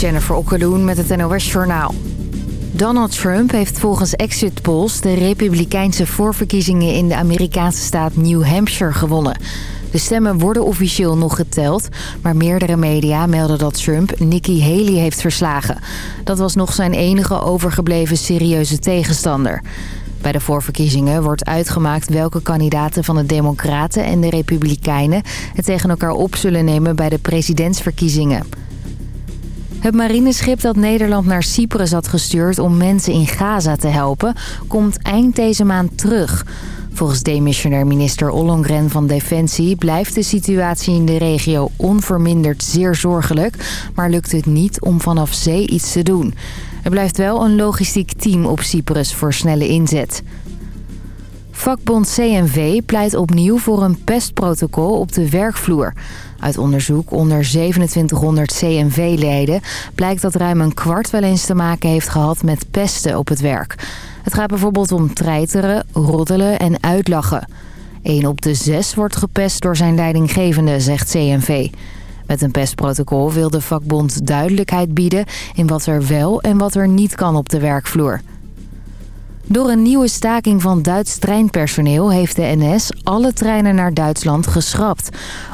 Jennifer Okkeloen met het NOS Journaal. Donald Trump heeft volgens exit polls de republikeinse voorverkiezingen in de Amerikaanse staat New Hampshire gewonnen. De stemmen worden officieel nog geteld, maar meerdere media melden dat Trump Nikki Haley heeft verslagen. Dat was nog zijn enige overgebleven serieuze tegenstander. Bij de voorverkiezingen wordt uitgemaakt welke kandidaten van de Democraten en de Republikeinen het tegen elkaar op zullen nemen bij de presidentsverkiezingen. Het marineschip dat Nederland naar Cyprus had gestuurd om mensen in Gaza te helpen, komt eind deze maand terug. Volgens demissionair minister Ollongren van Defensie blijft de situatie in de regio onverminderd zeer zorgelijk, maar lukt het niet om vanaf zee iets te doen. Er blijft wel een logistiek team op Cyprus voor snelle inzet. Vakbond CNV pleit opnieuw voor een pestprotocol op de werkvloer. Uit onderzoek onder 2700 CNV-leden blijkt dat ruim een kwart wel eens te maken heeft gehad met pesten op het werk. Het gaat bijvoorbeeld om treiteren, roddelen en uitlachen. Eén op de zes wordt gepest door zijn leidinggevende, zegt CNV. Met een pestprotocol wil de vakbond duidelijkheid bieden in wat er wel en wat er niet kan op de werkvloer. Door een nieuwe staking van Duits treinpersoneel heeft de NS alle treinen naar Duitsland geschrapt.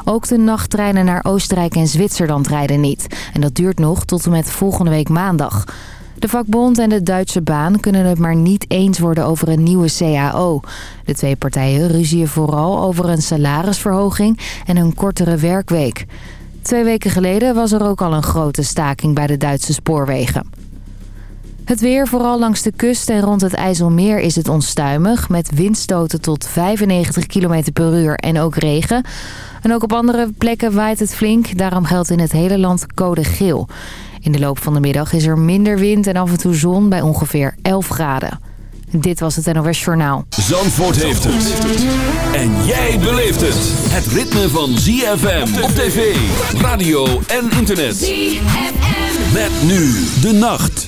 Ook de nachttreinen naar Oostenrijk en Zwitserland rijden niet. En dat duurt nog tot en met volgende week maandag. De vakbond en de Duitse baan kunnen het maar niet eens worden over een nieuwe CAO. De twee partijen ruzien vooral over een salarisverhoging en een kortere werkweek. Twee weken geleden was er ook al een grote staking bij de Duitse spoorwegen. Het weer, vooral langs de kust en rond het IJsselmeer, is het onstuimig... met windstoten tot 95 km per uur en ook regen. En ook op andere plekken waait het flink. Daarom geldt in het hele land code geel. In de loop van de middag is er minder wind en af en toe zon bij ongeveer 11 graden. Dit was het NOS Journaal. Zandvoort heeft het. En jij beleeft het. Het ritme van ZFM op tv, radio en internet. ZFM. Met nu de nacht.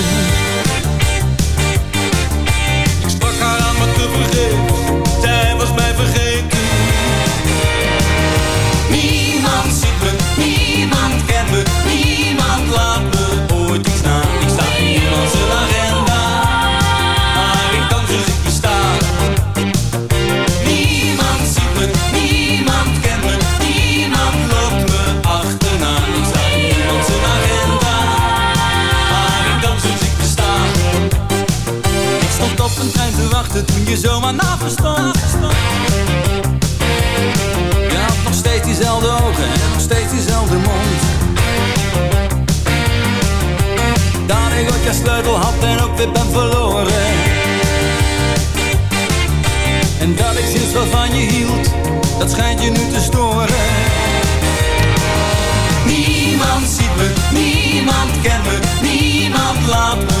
Dat schijnt je nu te storen. Niemand ziet me, niemand kent me, niemand laat me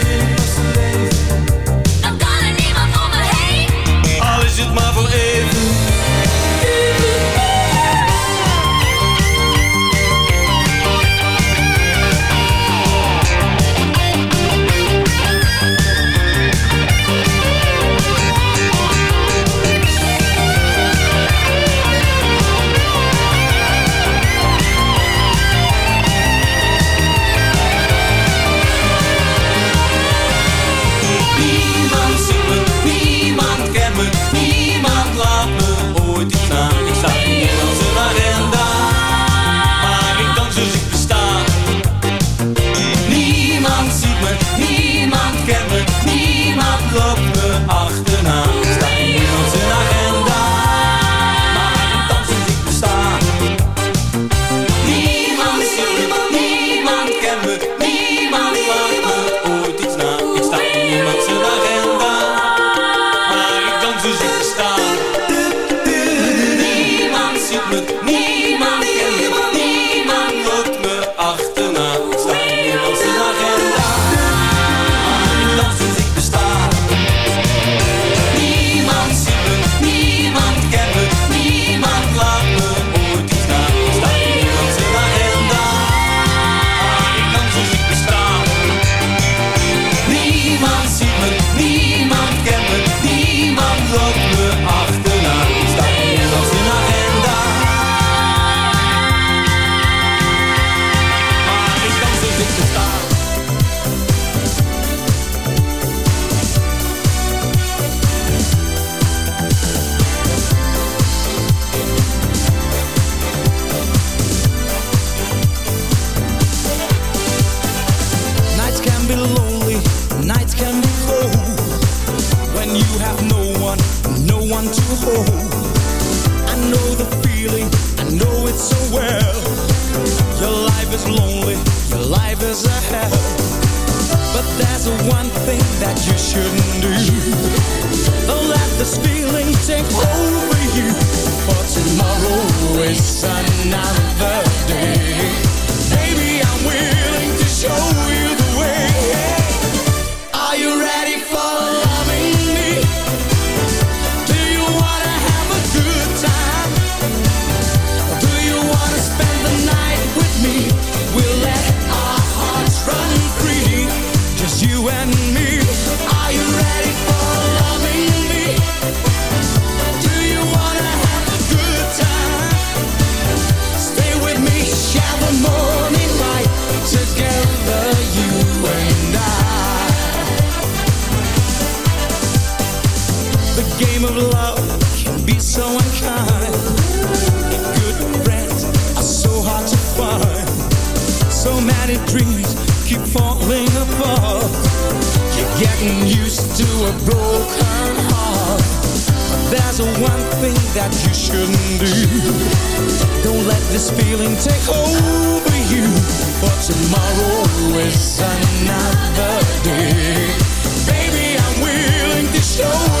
many dreams keep falling apart. You're getting used to a broken heart. There's one thing that you shouldn't do. Don't let this feeling take over you. For tomorrow is another day. Baby, I'm willing to show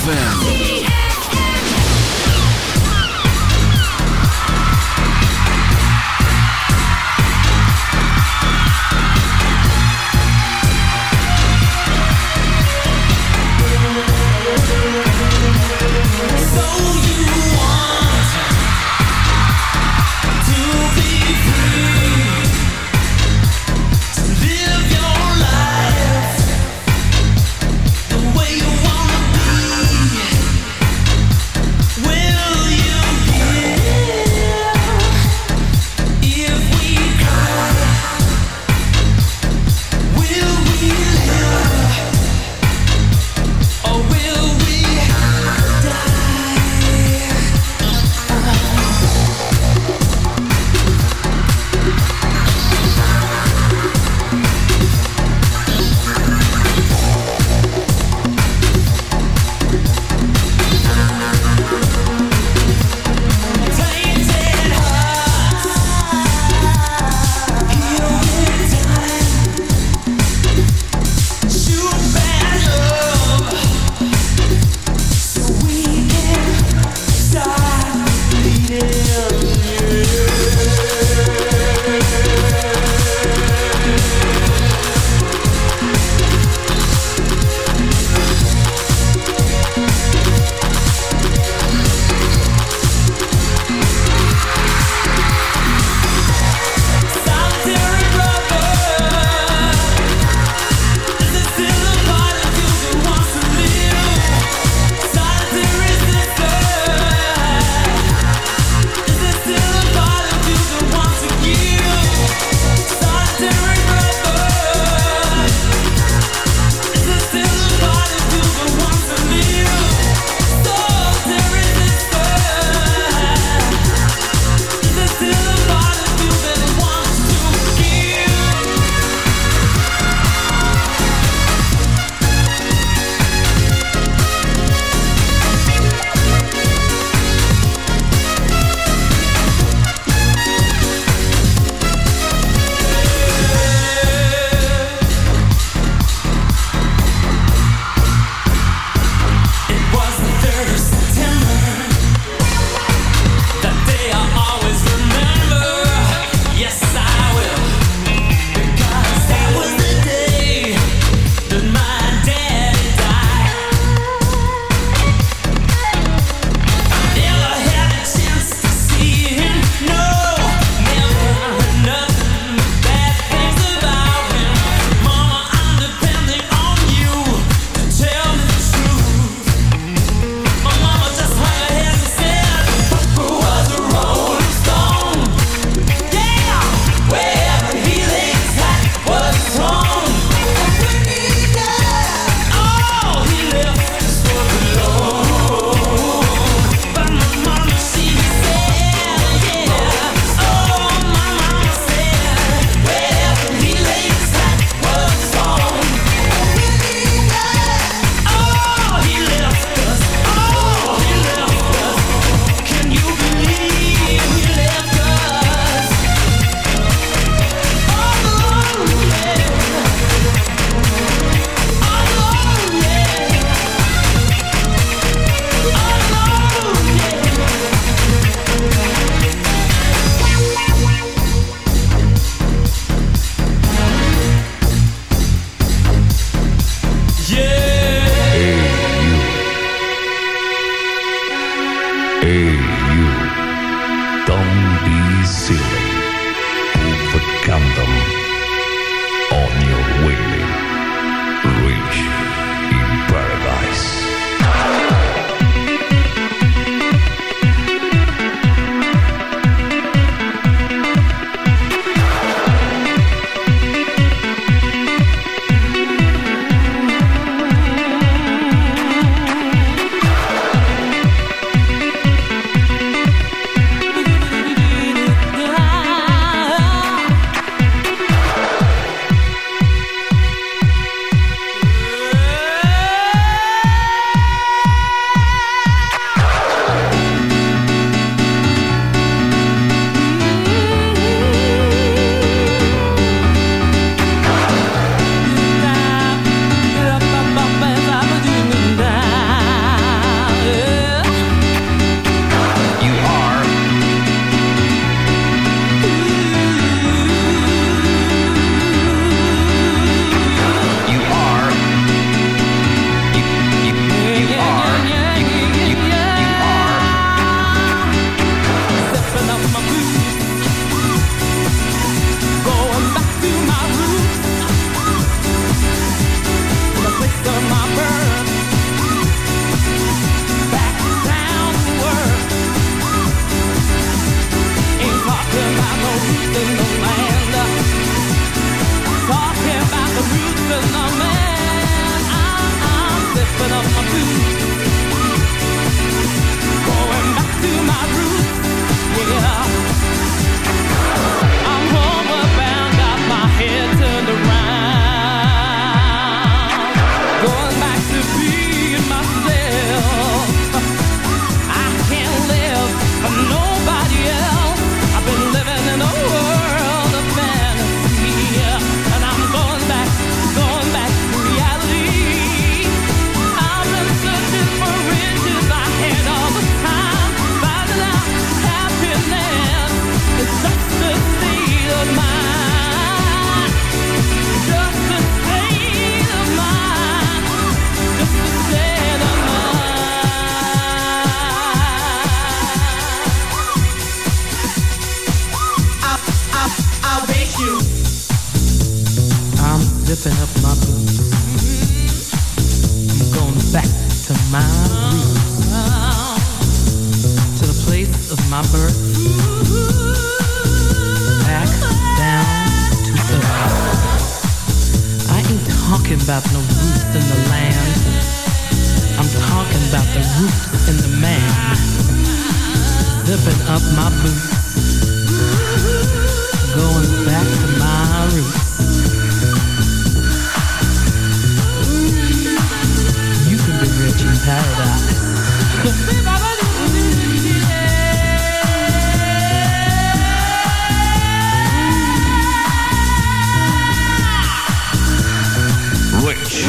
ZFM.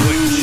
Rich,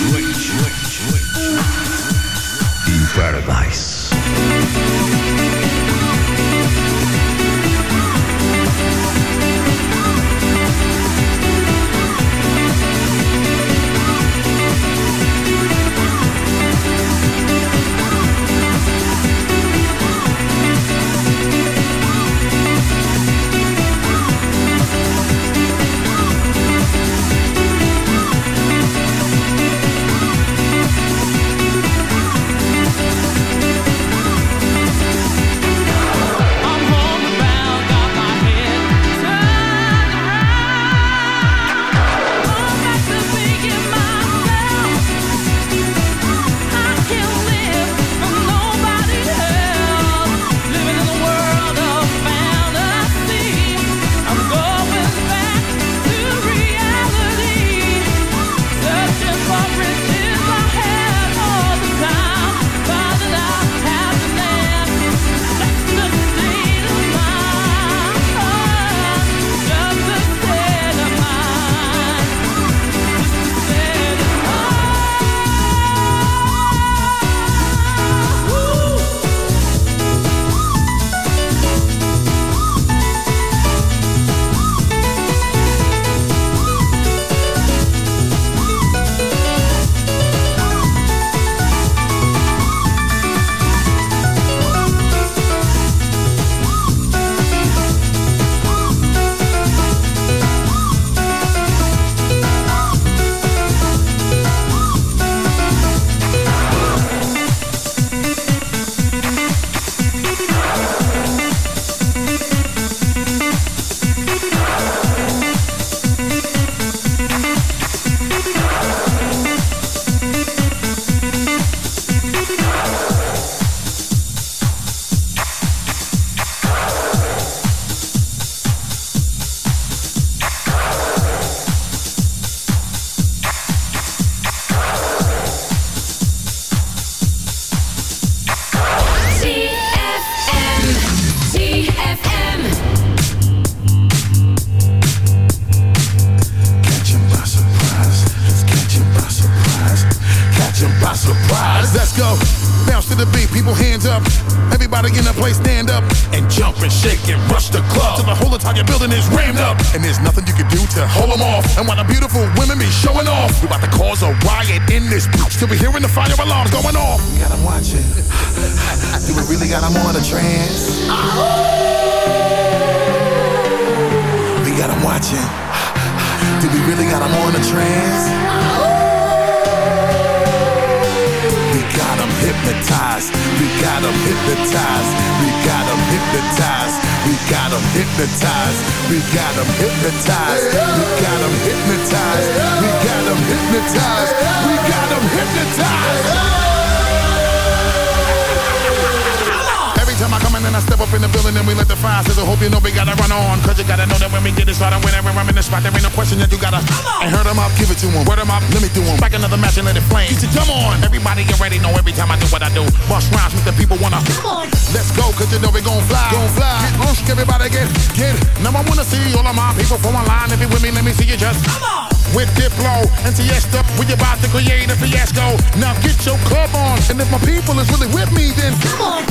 to create a fiasco. Now get your club on, and if my people is really with me, then come on.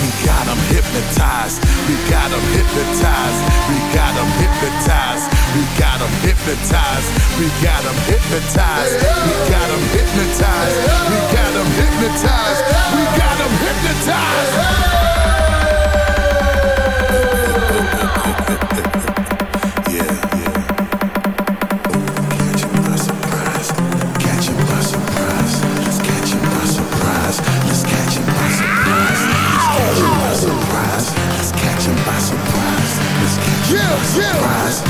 We got them hypnotized. We got them hypnotized hypnotized. We got them hypnotized. We got them hypnotized. We got them hypnotized. We got them hypnotized. Yeah. Yeah, yeah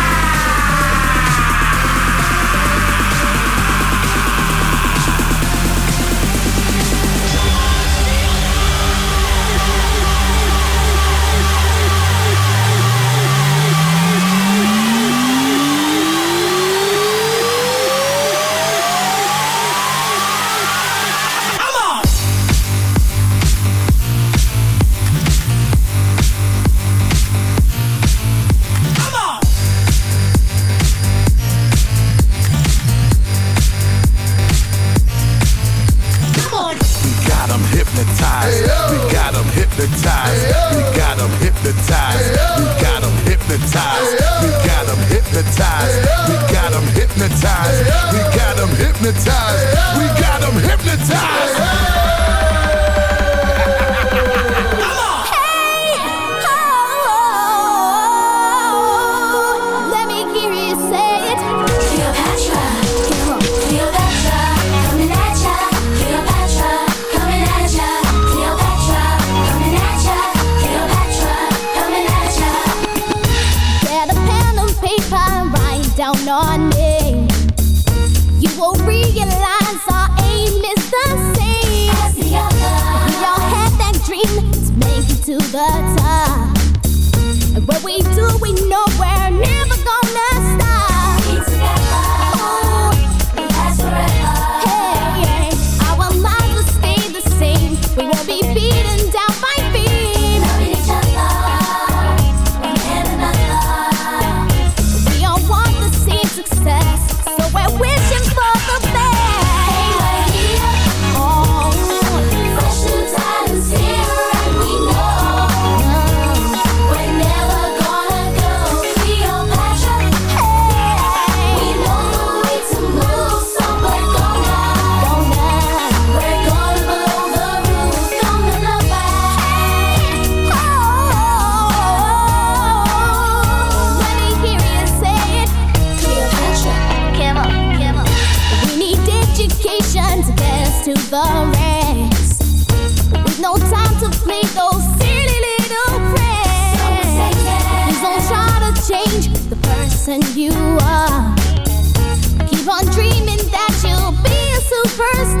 first